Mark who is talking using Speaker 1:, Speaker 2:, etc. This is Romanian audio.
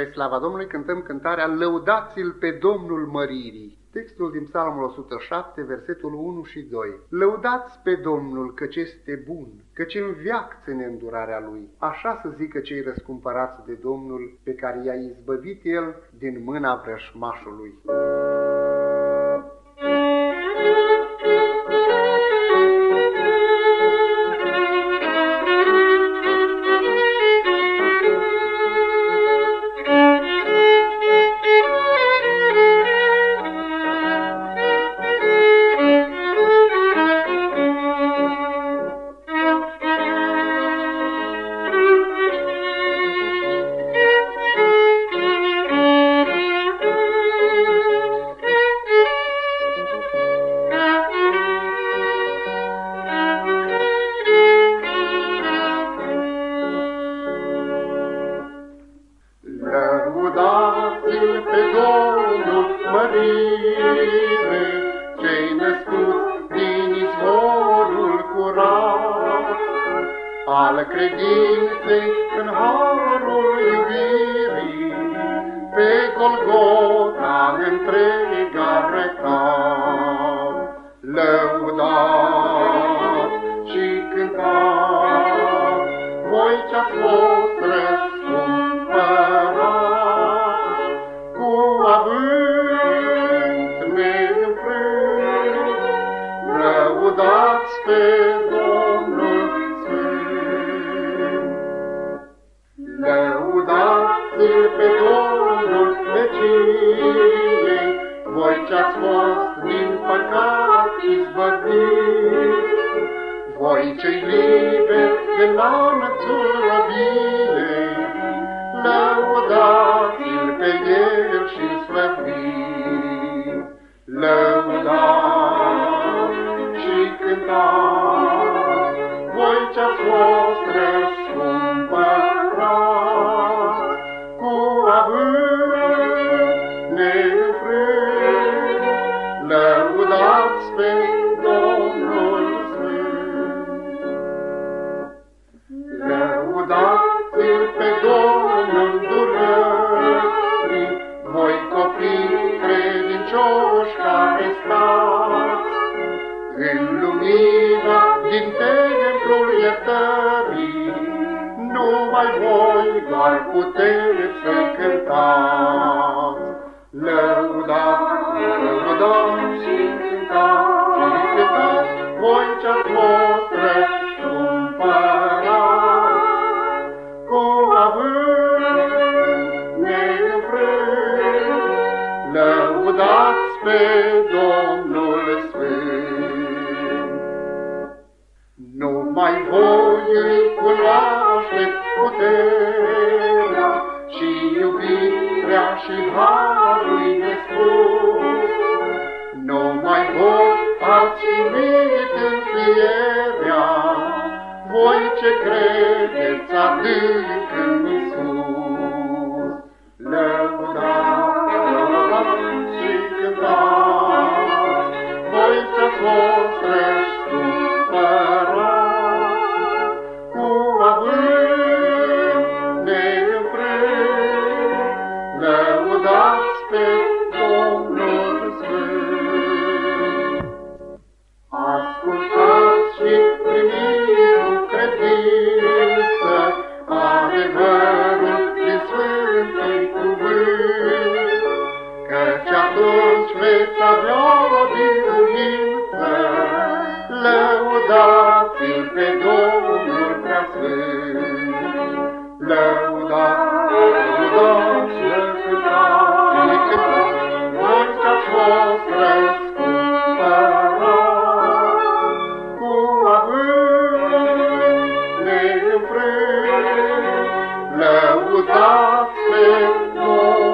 Speaker 1: Spre slava Domnului cântăm cântarea Lăudați-l pe Domnul măririi. Textul din Psalmul 107, versetul 1 și 2. Lăudați pe Domnul căci este bun, căci în viac ține îndurarea Lui. Așa să zică cei răscumpărați de Domnul pe care i-a izbăvit El din mâna vrășmașului.
Speaker 2: Lăudați-l pe Domnul mărire, Cei născuți din izvorul curat, Al credinței în harul iubirii, Pe Golgota întreg arătat. Lăudați și cântați, voi ce-ați fost lăudați pe Domnul Sfânt. Lăudați-l pe Domnul veciei, voi ce-ați fost din păcat izbăviți, voi cei liberi de lanțul răbiei, lăudați-l pe El și slăviți. Cântați, voi ce-ați fost răscumpărați, cu avânt neînfrânt, lăudați pe Domnul Sfânt. Lăudați-l pe Domnul în lumina din templul iertării, numai voi doar puteți să cântați. Lăudați, lăudați și cântați și cântați, voi ce-ați fost răscumpărați, cu avânt neînfrânt, lăudați pe Domnul Sfânt. Numai voi îi cunoașteți puterea și iubirea și harul nespus. Numai voi ați primit înfierea, voi ce credeți adânc în pe Domnul Sfânt. Ascultați și primiți cu credință adevărul din Sfântul Cuvânt, căci atunci veți avea o biruință, lăudați-l pe Domnul Preasfânt. Lăudați, lăudați, lăudați pe noi.